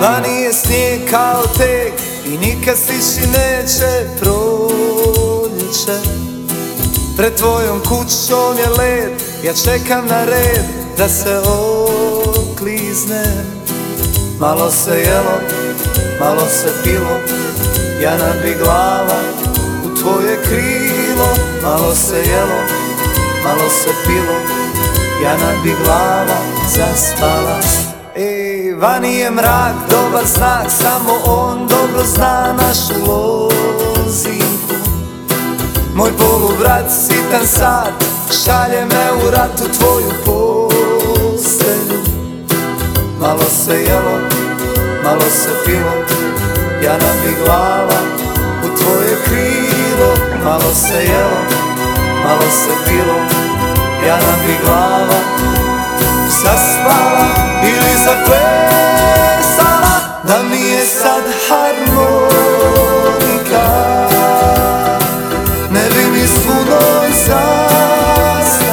Vani je snijeg kao tek I nikad stiši neće proljeće. Pred tvojom kućom je led Ja čekam na red da se oklizne. Malo se jelo, malo se pilo Ja bi glava u tvoje krilo. Malo se jelo, malo se pilo Ja bi glava zaspala. Ej, vani je mrak, dobar znak Samo on dobro zna našu lozinku. Moj polubrat, sitan sad Šalje me u rat u tvoju postelju. Malo se jelo, malo se pilo Ja bi glava u tvoje krilo. Malo se jelo, malo se pilo Ja bi glava zaspala ili je sad harmonika. Ne bi mi svu noć zaspala.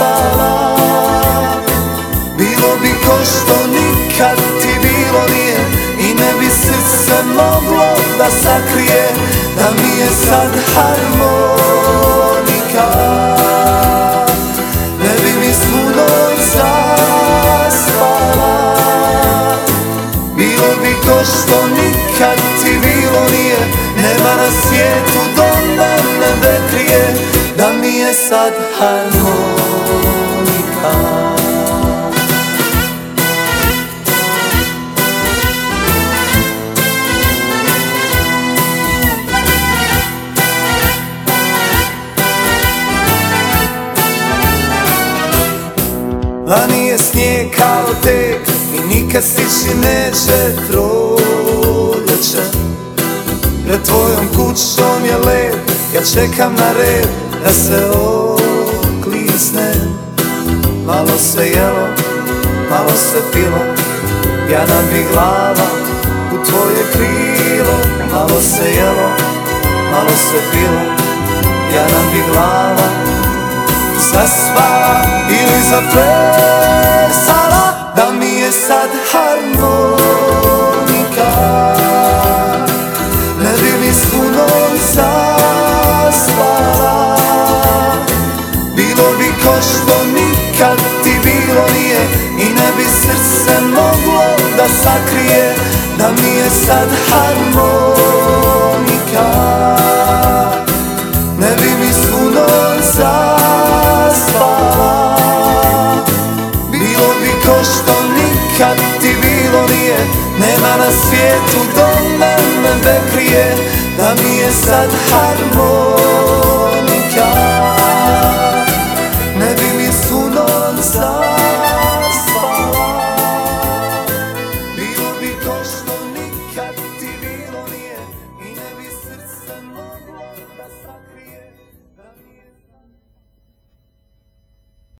Bilo bi ko što nikad ti bilo nije I ne bi srce moglo da sakrije Da mi je sad harmonika sad harmonika. Vani je snijeg kao tek I nikad stići neće proljeće Pred tvojom kućom je led Ja čekam na red da se oklizne Malo se jelo, malo se pilo. Ja bi glava u tvoje krilo. Malo se jelo, malo se pilo. Ja bi glava zaspala ili zaplesala Što nikad ti bilo nije I ne bi srce moglo da sakrije Da mi je sad harmonika. Ne bi mi svu noć zaspala. Bilo bi ko što nikad ti bilo nije Nema na svijetu do mene bekrije Da mi je sad harmonika